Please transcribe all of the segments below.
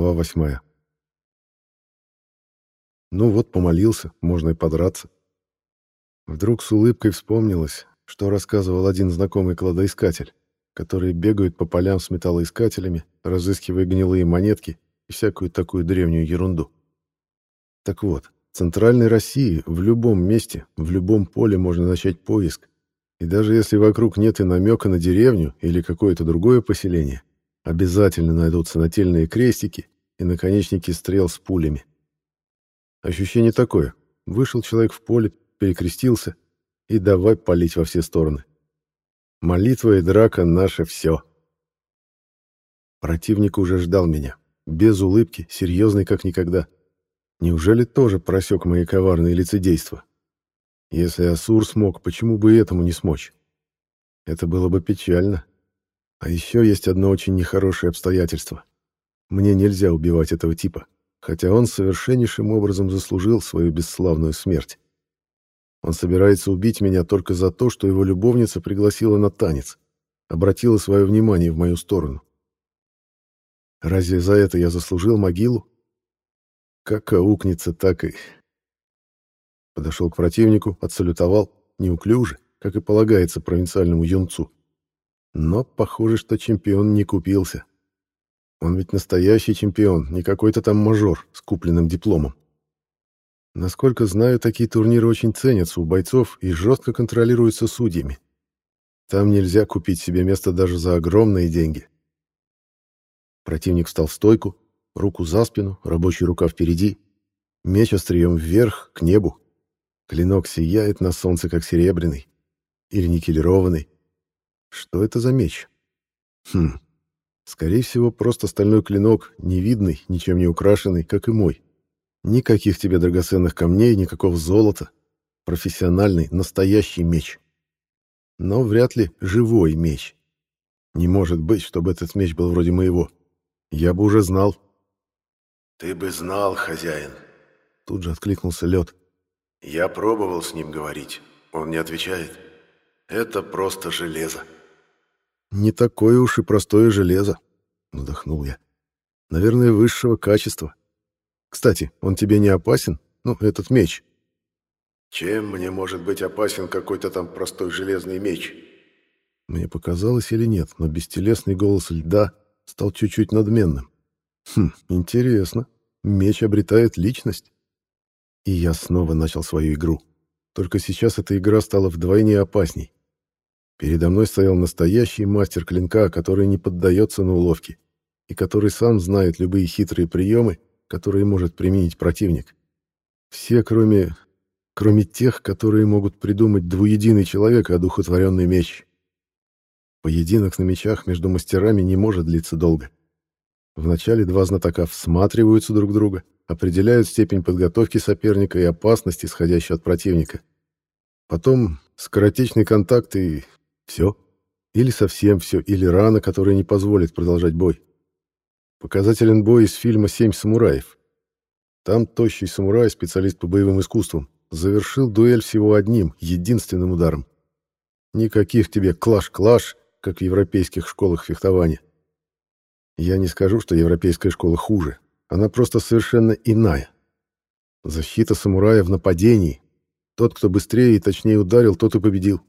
Глава восьмая. Ну вот, помолился, можно и подраться. Вдруг с улыбкой вспомнилось, что рассказывал один знакомый кладоискатель, которые бегают по полям с металлоискателями, разыскивая гнилые монетки и всякую такую древнюю ерунду. Так вот, в Центральной России в любом месте, в любом поле можно начать поиск, и даже если вокруг нет и намека на деревню или какое-то другое поселение, Обязательно найдутся нательные крестики и наконечники стрел с пулями. Ощущение такое. Вышел человек в поле, перекрестился и давай палить во все стороны. Молитва и драка — наше все. Противник уже ждал меня. Без улыбки, серьезный как никогда. Неужели тоже просек мои коварные лицедейства? Если Асур смог, почему бы этому не смочь? Это было бы печально. А еще есть одно очень нехорошее обстоятельство. Мне нельзя убивать этого типа, хотя он совершеннейшим образом заслужил свою бесславную смерть. Он собирается убить меня только за то, что его любовница пригласила на танец, обратила свое внимание в мою сторону. Разве за это я заслужил могилу? Как аукнется, так и... Подошел к противнику, отсалютовал, неуклюже, как и полагается провинциальному юнцу. Но похоже, что чемпион не купился. Он ведь настоящий чемпион, не какой-то там мажор с купленным дипломом. Насколько знаю, такие турниры очень ценятся у бойцов и жестко контролируются судьями. Там нельзя купить себе место даже за огромные деньги. Противник встал в стойку, руку за спину, рабочая рука впереди, меч острием вверх, к небу. Клинок сияет на солнце, как серебряный или никелированный. Что это за меч? Хм. Скорее всего, просто стальной клинок, невидный, ничем не украшенный, как и мой. Никаких тебе драгоценных камней, никакого золота. Профессиональный, настоящий меч. Но вряд ли живой меч. Не может быть, чтобы этот меч был вроде моего. Я бы уже знал. «Ты бы знал, хозяин!» Тут же откликнулся лед. «Я пробовал с ним говорить. Он не отвечает. Это просто железо». «Не такое уж и простое железо», — вздохнул я. «Наверное, высшего качества. Кстати, он тебе не опасен? Ну, этот меч». «Чем мне может быть опасен какой-то там простой железный меч?» Мне показалось или нет, но бестелесный голос льда стал чуть-чуть надменным. «Хм, интересно. Меч обретает личность?» И я снова начал свою игру. Только сейчас эта игра стала вдвойне опасней. Передо мной стоял настоящий мастер клинка, который не поддается на уловки, и который сам знает любые хитрые приемы, которые может применить противник. Все, кроме... кроме тех, которые могут придумать двуединый человек, а духотворенный меч. Поединок на мечах между мастерами не может длиться долго. Вначале два знатока всматриваются друг в друга, определяют степень подготовки соперника и опасность, исходящей от противника. Потом скоротечный контакт и все. Или совсем все, или рана, которая не позволит продолжать бой. Показателен бой из фильма «Семь самураев». Там тощий самурай, специалист по боевым искусствам, завершил дуэль всего одним, единственным ударом. Никаких тебе клаш-клаш, как в европейских школах фехтования. Я не скажу, что европейская школа хуже. Она просто совершенно иная. Защита самурая в нападении. Тот, кто быстрее и точнее ударил, тот и победил.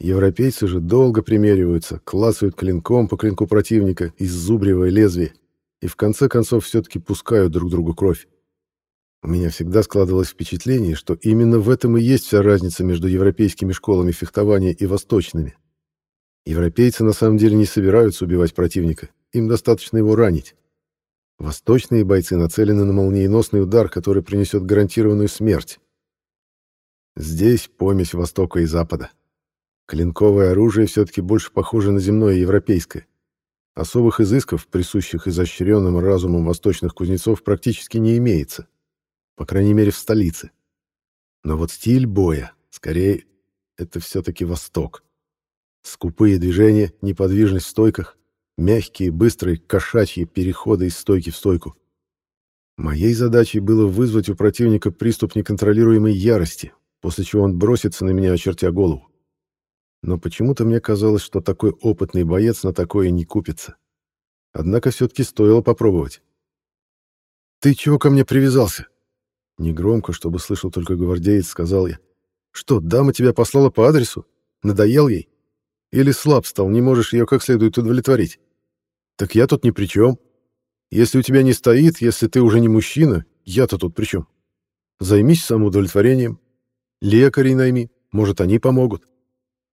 Европейцы же долго примериваются, клацают клинком по клинку противника, иззубривая лезвие, и в конце концов все-таки пускают друг другу кровь. У меня всегда складывалось впечатление, что именно в этом и есть вся разница между европейскими школами фехтования и восточными. Европейцы на самом деле не собираются убивать противника, им достаточно его ранить. Восточные бойцы нацелены на молниеносный удар, который принесет гарантированную смерть. Здесь помесь Востока и Запада. Клинковое оружие все-таки больше похоже на земное европейское. Особых изысков, присущих изощренным разумом восточных кузнецов, практически не имеется. По крайней мере, в столице. Но вот стиль боя, скорее, это все-таки Восток. Скупые движения, неподвижность в стойках, мягкие, быстрые, кошачьи переходы из стойки в стойку. Моей задачей было вызвать у противника приступ неконтролируемой ярости, после чего он бросится на меня, очертя голову но почему-то мне казалось, что такой опытный боец на такое не купится. Однако все-таки стоило попробовать. «Ты чего ко мне привязался?» Негромко, чтобы слышал только гвардеец, сказал я. «Что, дама тебя послала по адресу? Надоел ей? Или слаб стал, не можешь ее как следует удовлетворить? Так я тут ни при чем. Если у тебя не стоит, если ты уже не мужчина, я-то тут при чем? Займись самоудовлетворением. Лекарей найми, может, они помогут.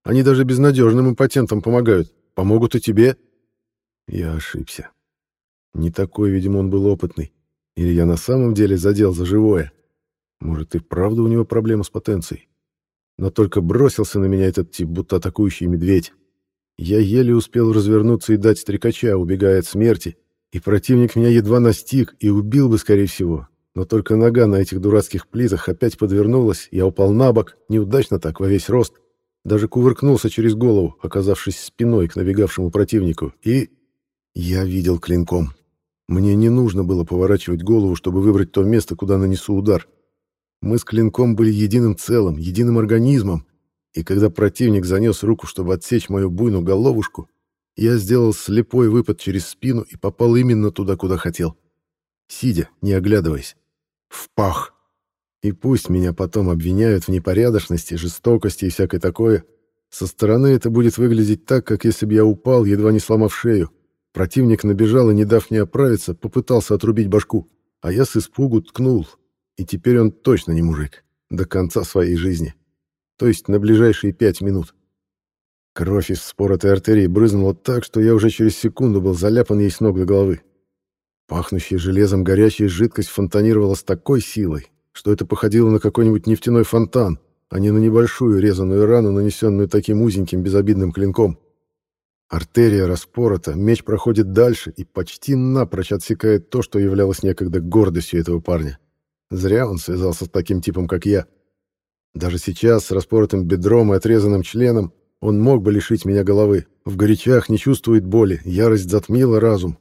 Они даже безнадежным импотентам помогают. Помогут и тебе. Я ошибся. Не такой, видимо, он был опытный. Или я на самом деле задел за живое. Может, и правда у него проблема с потенцией. Но только бросился на меня этот тип, будто атакующий медведь. Я еле успел развернуться и дать стрекача, убегая от смерти, и противник меня едва настиг и убил бы, скорее всего. Но только нога на этих дурацких плитах опять подвернулась, я упал на бок, неудачно так, во весь рост, даже кувыркнулся через голову, оказавшись спиной к набегавшему противнику, и... Я видел клинком. Мне не нужно было поворачивать голову, чтобы выбрать то место, куда нанесу удар. Мы с клинком были единым целым, единым организмом, и когда противник занес руку, чтобы отсечь мою буйную головушку, я сделал слепой выпад через спину и попал именно туда, куда хотел. Сидя, не оглядываясь. В пах. И пусть меня потом обвиняют в непорядочности, жестокости и всякое такое, со стороны это будет выглядеть так, как если бы я упал, едва не сломав шею. Противник набежал и, не дав мне оправиться, попытался отрубить башку, а я с испугу ткнул. И теперь он точно не мужик. До конца своей жизни. То есть на ближайшие пять минут. Кровь из споротой артерии брызнула так, что я уже через секунду был заляпан ей с ног до головы. Пахнущая железом горячая жидкость фонтанировала с такой силой, что это походило на какой-нибудь нефтяной фонтан, а не на небольшую резаную рану, нанесенную таким узеньким безобидным клинком. Артерия распорота, меч проходит дальше и почти напрочь отсекает то, что являлось некогда гордостью этого парня. Зря он связался с таким типом, как я. Даже сейчас, с распоротым бедром и отрезанным членом, он мог бы лишить меня головы. В горячах не чувствует боли, ярость затмила разум.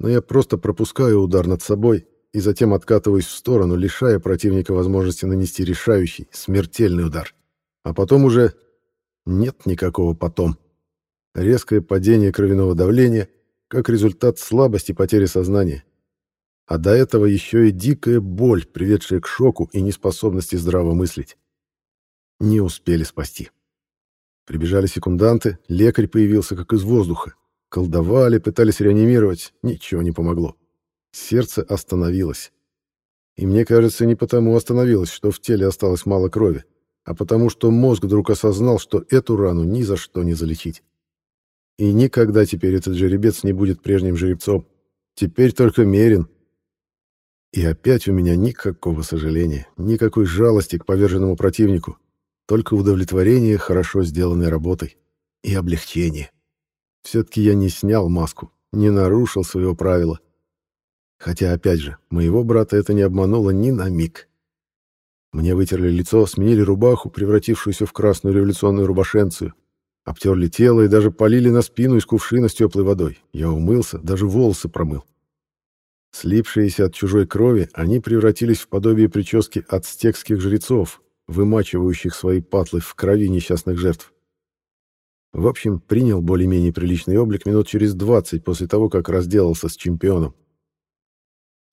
Но я просто пропускаю удар над собой и затем откатываюсь в сторону, лишая противника возможности нанести решающий, смертельный удар. А потом уже нет никакого потом. Резкое падение кровяного давления как результат слабости потери сознания. А до этого еще и дикая боль, приведшая к шоку и неспособности здраво мыслить. Не успели спасти. Прибежали секунданты, лекарь появился как из воздуха. Колдовали, пытались реанимировать, ничего не помогло. Сердце остановилось. И мне кажется, не потому остановилось, что в теле осталось мало крови, а потому что мозг вдруг осознал, что эту рану ни за что не залечить. И никогда теперь этот жеребец не будет прежним жеребцом. Теперь только мерен. И опять у меня никакого сожаления, никакой жалости к поверженному противнику, только удовлетворение хорошо сделанной работой и облегчение. Все-таки я не снял маску, не нарушил своего правила. Хотя, опять же, моего брата это не обмануло ни на миг. Мне вытерли лицо, сменили рубаху, превратившуюся в красную революционную рубашенцию, обтерли тело и даже полили на спину из кувшина с теплой водой. Я умылся, даже волосы промыл. Слипшиеся от чужой крови, они превратились в подобие прически ацтекских жрецов, вымачивающих свои патлы в крови несчастных жертв. В общем, принял более-менее приличный облик минут через 20 после того, как разделался с чемпионом.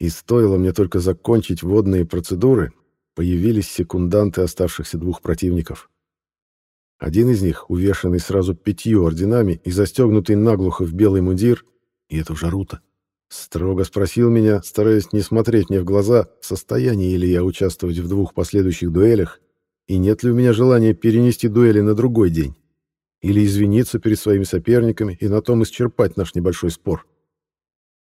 И стоило мне только закончить водные процедуры, появились секунданты оставшихся двух противников. Один из них, увешанный сразу пятью орденами и застегнутый наглухо в белый мундир, и это уже Рута, строго спросил меня, стараясь не смотреть мне в глаза, в состоянии ли я участвовать в двух последующих дуэлях, и нет ли у меня желания перенести дуэли на другой день, или извиниться перед своими соперниками и на том исчерпать наш небольшой спор.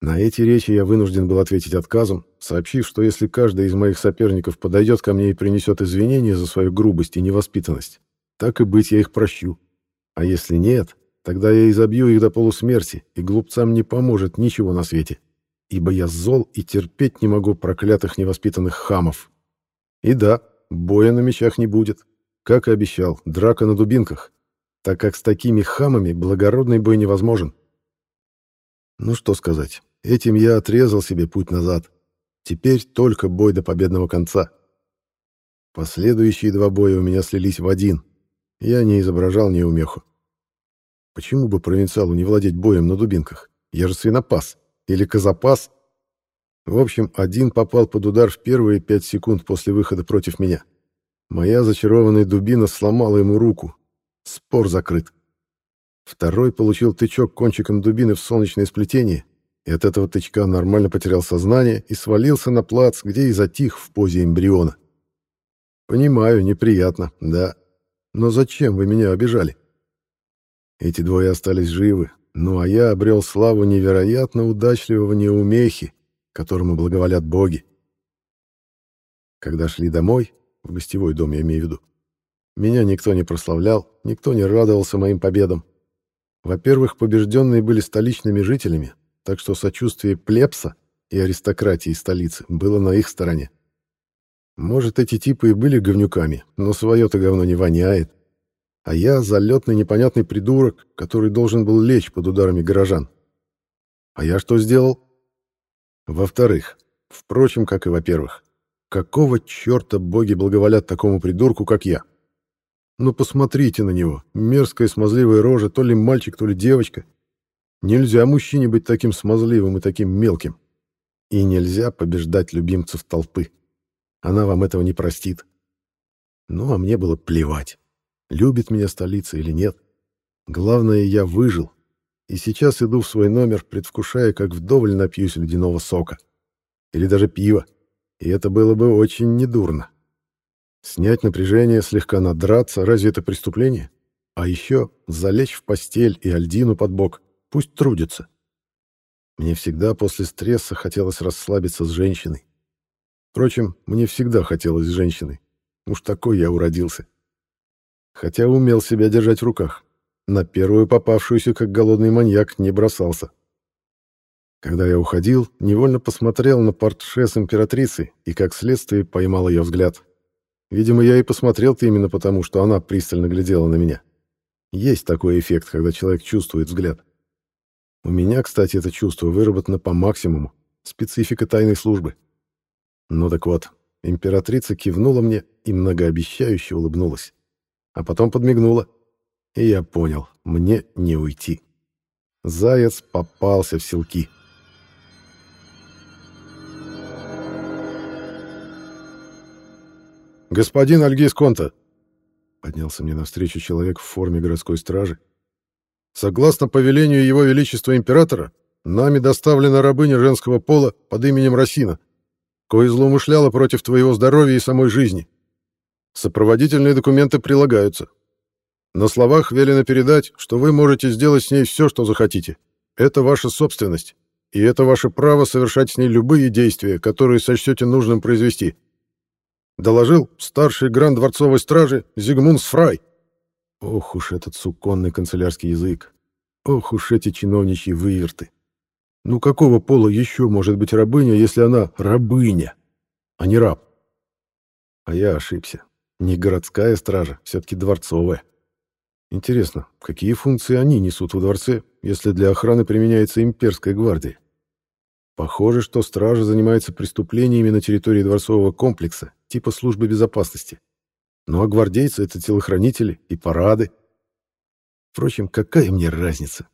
На эти речи я вынужден был ответить отказом, сообщив, что если каждый из моих соперников подойдет ко мне и принесет извинения за свою грубость и невоспитанность, так и быть я их прощу. А если нет, тогда я изобью их до полусмерти, и глупцам не поможет ничего на свете, ибо я зол и терпеть не могу проклятых невоспитанных хамов. И да, боя на мечах не будет. Как и обещал, драка на дубинках, так как с такими хамами благородный бой невозможен. Ну что сказать, Этим я отрезал себе путь назад. Теперь только бой до победного конца. Последующие два боя у меня слились в один. Я не изображал неумеху. Почему бы провинциалу не владеть боем на дубинках? Я же свинопас. Или козапас. В общем, один попал под удар в первые пять секунд после выхода против меня. Моя зачарованная дубина сломала ему руку. Спор закрыт. Второй получил тычок кончиком дубины в солнечное сплетение, и от этого тычка нормально потерял сознание и свалился на плац, где и затих в позе эмбриона. Понимаю, неприятно, да. Но зачем вы меня обижали? Эти двое остались живы, ну а я обрел славу невероятно удачливого неумехи, которому благоволят боги. Когда шли домой, в гостевой дом я имею в виду, меня никто не прославлял, никто не радовался моим победам. Во-первых, побежденные были столичными жителями, так что сочувствие плебса и аристократии столицы было на их стороне. Может, эти типы и были говнюками, но свое-то говно не воняет. А я залетный непонятный придурок, который должен был лечь под ударами горожан. А я что сделал? Во-вторых, впрочем, как и во-первых, какого черта боги благоволят такому придурку, как я? Ну посмотрите на него, мерзкая смазливая рожа, то ли мальчик, то ли девочка. Нельзя мужчине быть таким смазливым и таким мелким. И нельзя побеждать любимцев толпы. Она вам этого не простит. Ну, а мне было плевать, любит меня столица или нет. Главное, я выжил. И сейчас иду в свой номер, предвкушая, как вдоволь напьюсь ледяного сока. Или даже пива. И это было бы очень недурно. Снять напряжение, слегка надраться, разве это преступление? А еще залечь в постель и Альдину под бок. Пусть трудится. Мне всегда после стресса хотелось расслабиться с женщиной. Впрочем, мне всегда хотелось с женщиной. Уж такой я уродился. Хотя умел себя держать в руках. На первую попавшуюся, как голодный маньяк, не бросался. Когда я уходил, невольно посмотрел на портше с императрицей и, как следствие, поймал ее взгляд. Видимо, я и посмотрел-то именно потому, что она пристально глядела на меня. Есть такой эффект, когда человек чувствует взгляд. У меня, кстати, это чувство выработано по максимуму. Специфика тайной службы. Ну так вот, императрица кивнула мне и многообещающе улыбнулась. А потом подмигнула. И я понял, мне не уйти. Заяц попался в селки. «Господин Альгис Конта!» Поднялся мне навстречу человек в форме городской стражи. «Согласно повелению Его Величества Императора, нами доставлена рабыня женского пола под именем Росина, кое злоумышляла против твоего здоровья и самой жизни. Сопроводительные документы прилагаются. На словах велено передать, что вы можете сделать с ней все, что захотите. Это ваша собственность, и это ваше право совершать с ней любые действия, которые сочтете нужным произвести. Доложил старший гранд дворцовой стражи Зигмунс Фрай. Ох уж этот суконный канцелярский язык. Ох уж эти чиновничьи выверты. Ну какого пола еще может быть рабыня, если она рабыня, а не раб? А я ошибся. Не городская стража, все-таки дворцовая. Интересно, какие функции они несут во дворце, если для охраны применяется имперская гвардия? Похоже, что стража занимается преступлениями на территории дворцового комплекса, типа службы безопасности. Ну а гвардейцы — это телохранители и парады. Впрочем, какая мне разница?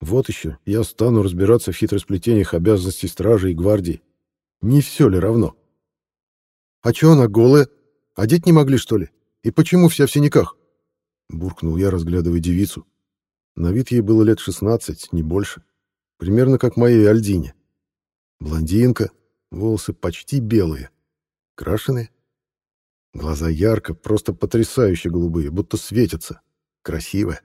Вот еще, я стану разбираться в хитросплетениях обязанностей стражи и гвардии. Не все ли равно? А че она голая? Одеть не могли, что ли? И почему вся в синяках? Буркнул я, разглядывая девицу. На вид ей было лет 16, не больше. Примерно как моей Альдине. Блондинка, волосы почти белые. Крашеные. Глаза ярко, просто потрясающе голубые, будто светятся. Красивая.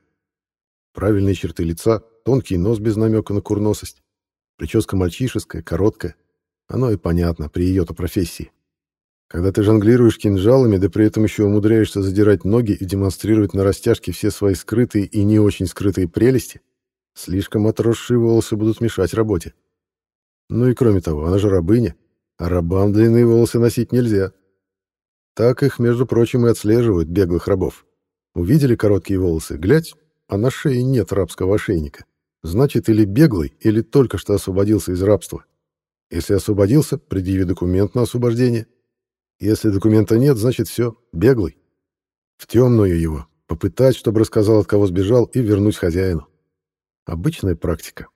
Правильные черты лица, тонкий нос без намека на курносость. Прическа мальчишеская, короткая. Оно и понятно при ее-то профессии. Когда ты жонглируешь кинжалами, да при этом еще умудряешься задирать ноги и демонстрировать на растяжке все свои скрытые и не очень скрытые прелести, слишком отросшие волосы будут мешать работе. Ну и кроме того, она же рабыня, а рабам длинные волосы носить нельзя. Так их, между прочим, и отслеживают беглых рабов. Увидели короткие волосы, глядь, а на шее нет рабского ошейника. Значит, или беглый, или только что освободился из рабства. Если освободился, предъяви документ на освобождение. Если документа нет, значит все, беглый. В темную его, попытать, чтобы рассказал, от кого сбежал, и вернуть хозяину. Обычная практика.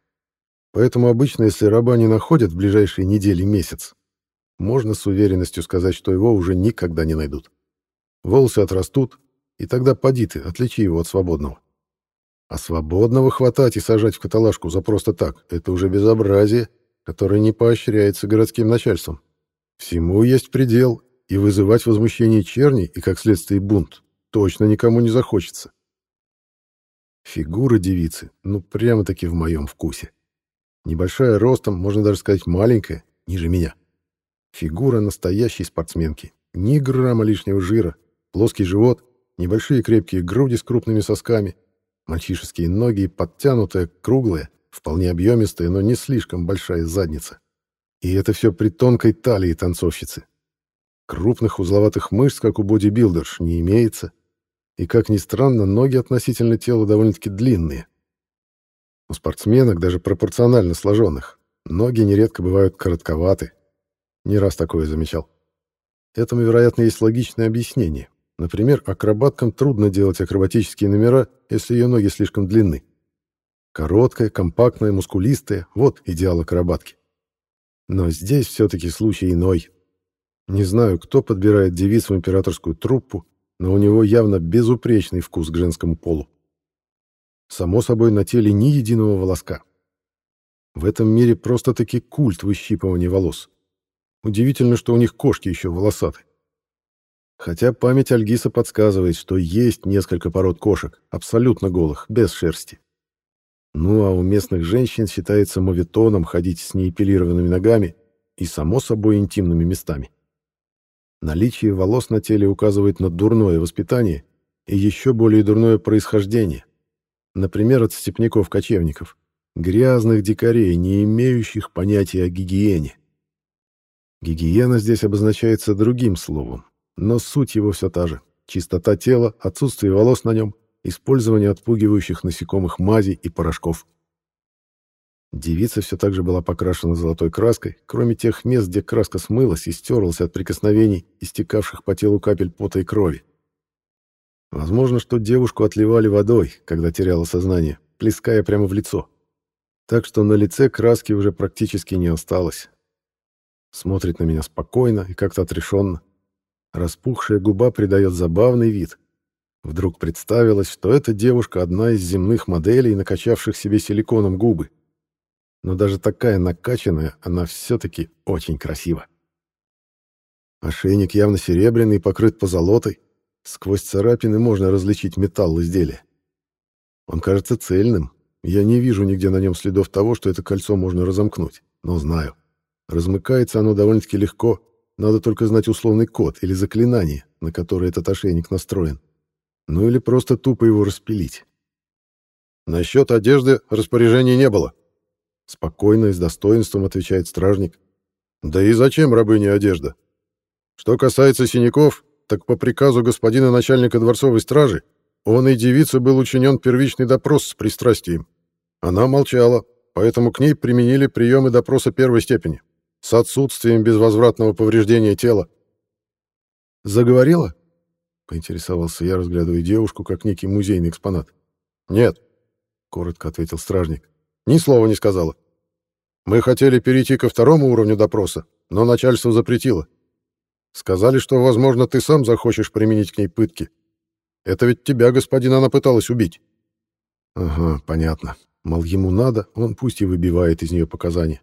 Поэтому обычно, если раба не находят в ближайшие недели-месяц, можно с уверенностью сказать, что его уже никогда не найдут. Волосы отрастут, и тогда поди ты, отличи его от свободного. А свободного хватать и сажать в каталажку за просто так — это уже безобразие, которое не поощряется городским начальством. Всему есть предел, и вызывать возмущение черни и, как следствие, бунт точно никому не захочется. Фигура девицы, ну прямо-таки в моем вкусе. Небольшая ростом, можно даже сказать маленькая, ниже меня. Фигура настоящей спортсменки. Ни грамма лишнего жира, плоский живот, небольшие крепкие груди с крупными сосками, мальчишеские ноги и подтянутая, круглая, вполне объемистая, но не слишком большая задница. И это все при тонкой талии танцовщицы. Крупных узловатых мышц, как у бодибилдерш, не имеется. И, как ни странно, ноги относительно тела довольно-таки длинные. У спортсменок, даже пропорционально сложенных, ноги нередко бывают коротковаты. Не раз такое замечал. Этому, вероятно, есть логичное объяснение. Например, акробаткам трудно делать акробатические номера, если ее ноги слишком длинны. Короткая, компактная, мускулистая — вот идеал акробатки. Но здесь все-таки случай иной. Не знаю, кто подбирает девиц в императорскую труппу, но у него явно безупречный вкус к женскому полу. Само собой, на теле ни единого волоска. В этом мире просто-таки культ выщипывания волос. Удивительно, что у них кошки еще волосаты. Хотя память Альгиса подсказывает, что есть несколько пород кошек, абсолютно голых, без шерсти. Ну а у местных женщин считается моветоном ходить с неэпилированными ногами и, само собой, интимными местами. Наличие волос на теле указывает на дурное воспитание и еще более дурное происхождение. Например, от степняков-кочевников, грязных дикарей, не имеющих понятия о гигиене. Гигиена здесь обозначается другим словом, но суть его все та же. Чистота тела, отсутствие волос на нем, использование отпугивающих насекомых мазей и порошков. Девица все так же была покрашена золотой краской, кроме тех мест, где краска смылась и стерлась от прикосновений, истекавших по телу капель пота и крови. Возможно, что девушку отливали водой, когда теряла сознание, плеская прямо в лицо. Так что на лице краски уже практически не осталось. Смотрит на меня спокойно и как-то отрешенно. Распухшая губа придает забавный вид. Вдруг представилось, что эта девушка одна из земных моделей, накачавших себе силиконом губы но даже такая накачанная, она все-таки очень красива. Ошейник явно серебряный, покрыт позолотой. Сквозь царапины можно различить металл изделия. Он кажется цельным. Я не вижу нигде на нем следов того, что это кольцо можно разомкнуть, но знаю. Размыкается оно довольно-таки легко, надо только знать условный код или заклинание, на которое этот ошейник настроен. Ну или просто тупо его распилить. Насчет одежды распоряжений не было, Спокойно и с достоинством отвечает стражник. Да и зачем рабыне одежда? Что касается синяков, так по приказу господина начальника дворцовой стражи он и девице был учинен первичный допрос с пристрастием. Она молчала, поэтому к ней применили приемы допроса первой степени с отсутствием безвозвратного повреждения тела. «Заговорила?» — поинтересовался я, разглядывая девушку как некий музейный экспонат. «Нет», — коротко ответил стражник. Ни слова не сказала. Мы хотели перейти ко второму уровню допроса, но начальство запретило. Сказали, что, возможно, ты сам захочешь применить к ней пытки. Это ведь тебя, господин, она пыталась убить. Ага, понятно. Мол, ему надо, он пусть и выбивает из нее показания.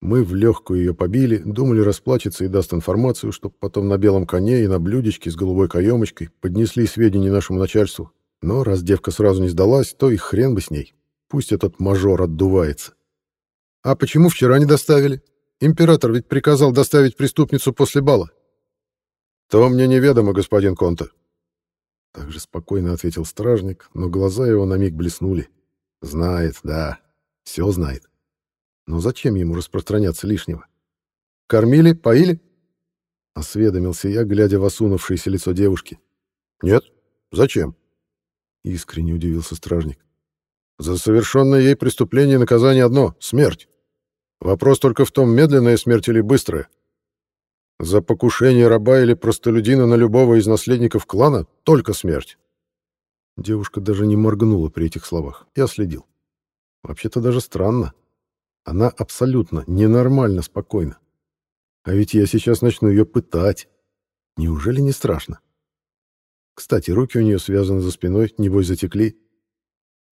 Мы в легкую ее побили, думали расплачется и даст информацию, чтобы потом на белом коне и на блюдечке с голубой каемочкой поднесли сведения нашему начальству. Но раз девка сразу не сдалась, то и хрен бы с ней. Пусть этот мажор отдувается. А почему вчера не доставили? Император ведь приказал доставить преступницу после бала. То мне неведомо, господин Конте. Также спокойно ответил стражник, но глаза его на миг блеснули. Знает, да, все знает. Но зачем ему распространяться лишнего? Кормили, поили? Осведомился я, глядя в осунувшееся лицо девушки. Нет, зачем? Искренне удивился стражник. За совершенное ей преступление наказание одно — смерть. Вопрос только в том, медленная смерть или быстрая. За покушение раба или простолюдина на любого из наследников клана — только смерть. Девушка даже не моргнула при этих словах. Я следил. Вообще-то даже странно. Она абсолютно ненормально спокойна. А ведь я сейчас начну ее пытать. Неужели не страшно? Кстати, руки у нее связаны за спиной, небось затекли.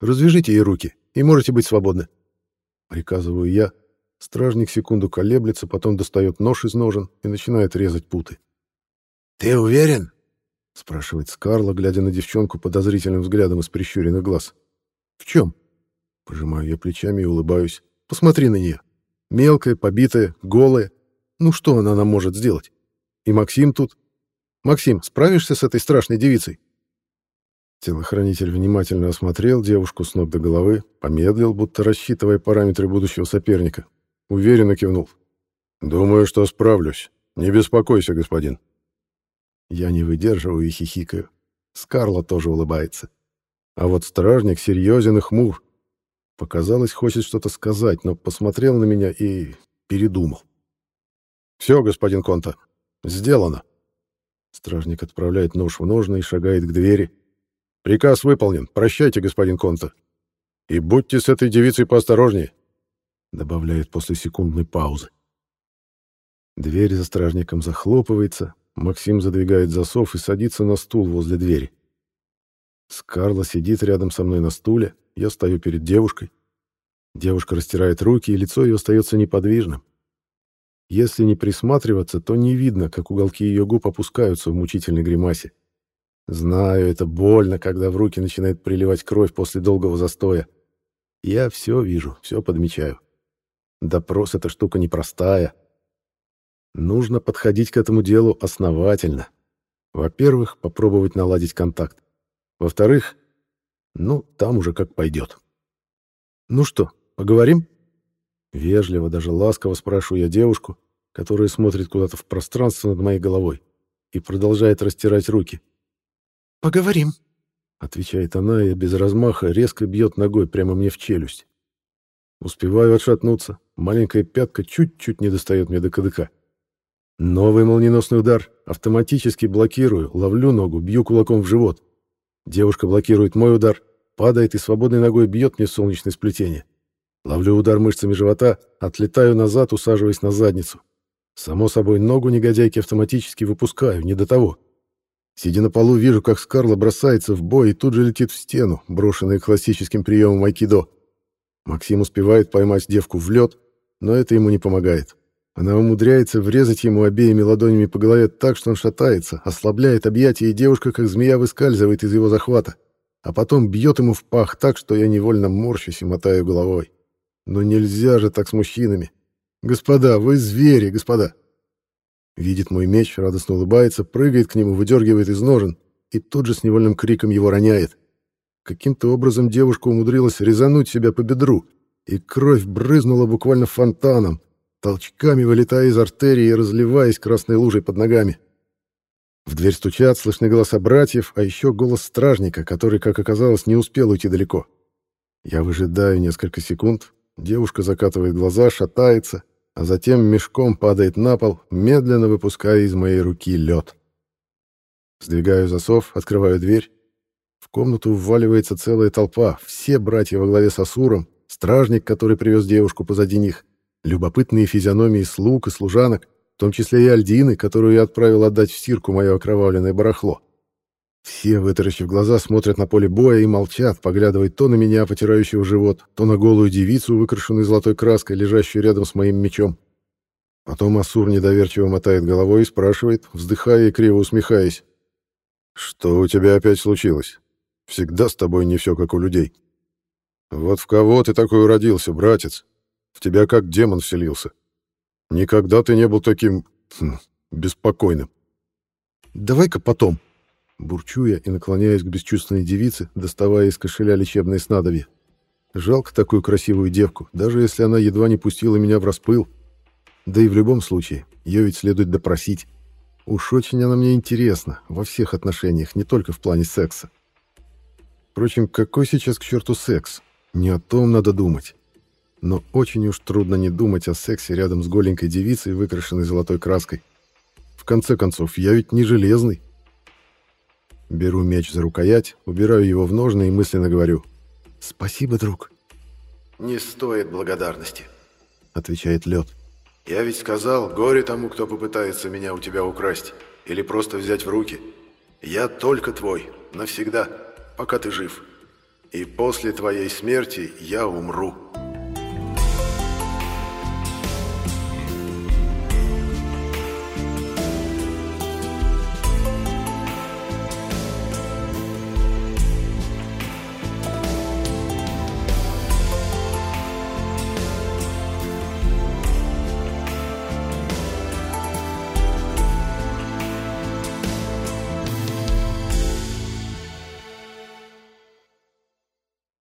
Развяжите ей руки, и можете быть свободны. Приказываю я. Стражник секунду колеблется, потом достает нож из ножен и начинает резать путы. «Ты уверен?» — спрашивает Скарла, глядя на девчонку подозрительным взглядом из прищуренных глаз. «В чем?» Пожимаю я плечами и улыбаюсь. «Посмотри на нее. Мелкая, побитая, голая. Ну что она нам может сделать? И Максим тут. Максим, справишься с этой страшной девицей?» Телохранитель внимательно осмотрел девушку с ног до головы, помедлил, будто рассчитывая параметры будущего соперника. Уверенно кивнул. «Думаю, что справлюсь. Не беспокойся, господин». Я не выдерживаю и хихикаю. Скарла тоже улыбается. А вот стражник серьезен и хмур. Показалось, хочет что-то сказать, но посмотрел на меня и передумал. «Все, господин Конта, сделано». Стражник отправляет нож в ножны и шагает к двери. «Приказ выполнен. Прощайте, господин Конта. И будьте с этой девицей поосторожнее», — добавляет после секундной паузы. Дверь за стражником захлопывается, Максим задвигает засов и садится на стул возле двери. Скарла сидит рядом со мной на стуле, я стою перед девушкой. Девушка растирает руки, и лицо ее остается неподвижным. Если не присматриваться, то не видно, как уголки ее губ опускаются в мучительной гримасе. Знаю, это больно, когда в руки начинает приливать кровь после долгого застоя. Я все вижу, все подмечаю. Допрос — эта штука непростая. Нужно подходить к этому делу основательно. Во-первых, попробовать наладить контакт. Во-вторых, ну, там уже как пойдет. «Ну что, поговорим?» Вежливо, даже ласково спрашиваю я девушку, которая смотрит куда-то в пространство над моей головой и продолжает растирать руки. «Поговорим», — отвечает она и без размаха резко бьет ногой прямо мне в челюсть. Успеваю отшатнуться, маленькая пятка чуть-чуть не достает мне до кадыка. Новый молниеносный удар. Автоматически блокирую, ловлю ногу, бью кулаком в живот. Девушка блокирует мой удар, падает и свободной ногой бьет мне солнечное сплетение. Ловлю удар мышцами живота, отлетаю назад, усаживаясь на задницу. Само собой, ногу негодяйки автоматически выпускаю, не до того. Сидя на полу, вижу, как Скарла бросается в бой и тут же летит в стену, брошенная классическим приемом айкидо. Максим успевает поймать девку в лед, но это ему не помогает. Она умудряется врезать ему обеими ладонями по голове так, что он шатается, ослабляет объятия, и девушка, как змея, выскальзывает из его захвата, а потом бьет ему в пах так, что я невольно морщусь и мотаю головой. Но нельзя же так с мужчинами. Господа, вы звери, господа. Видит мой меч, радостно улыбается, прыгает к нему, выдергивает из ножен и тут же с невольным криком его роняет. Каким-то образом девушка умудрилась резануть себя по бедру, и кровь брызнула буквально фонтаном, толчками вылетая из артерии и разливаясь красной лужей под ногами. В дверь стучат, слышны голоса братьев, а еще голос стражника, который, как оказалось, не успел уйти далеко. Я выжидаю несколько секунд, девушка закатывает глаза, шатается, а затем мешком падает на пол, медленно выпуская из моей руки лед. Сдвигаю засов, открываю дверь. В комнату вваливается целая толпа, все братья во главе с Асуром, стражник, который привез девушку позади них, любопытные физиономии слуг и служанок, в том числе и Альдины, которую я отправил отдать в стирку мое окровавленное барахло. Все, вытаращив глаза, смотрят на поле боя и молчат, поглядывая то на меня, потирающего живот, то на голую девицу, выкрашенную золотой краской, лежащую рядом с моим мечом. Потом Асур недоверчиво мотает головой и спрашивает, вздыхая и криво усмехаясь. «Что у тебя опять случилось? Всегда с тобой не все как у людей. Вот в кого ты такой уродился, братец? В тебя как демон вселился. Никогда ты не был таким... Хм, беспокойным. Давай-ка потом. Бурчу я и наклоняюсь к бесчувственной девице, доставая из кошеля лечебное снадобье. Жалко такую красивую девку, даже если она едва не пустила меня в распыл. Да и в любом случае, ее ведь следует допросить. Уж очень она мне интересна, во всех отношениях, не только в плане секса. Впрочем, какой сейчас к черту секс? Не о том надо думать но очень уж трудно не думать о сексе рядом с голенькой девицей, выкрашенной золотой краской. В конце концов, я ведь не железный. Беру меч за рукоять, убираю его в ножны и мысленно говорю «Спасибо, друг». «Не стоит благодарности. — отвечает лед. «Я ведь сказал, горе тому, кто попытается меня у тебя украсть или просто взять в руки. Я только твой, навсегда, пока ты жив. И после твоей смерти я умру».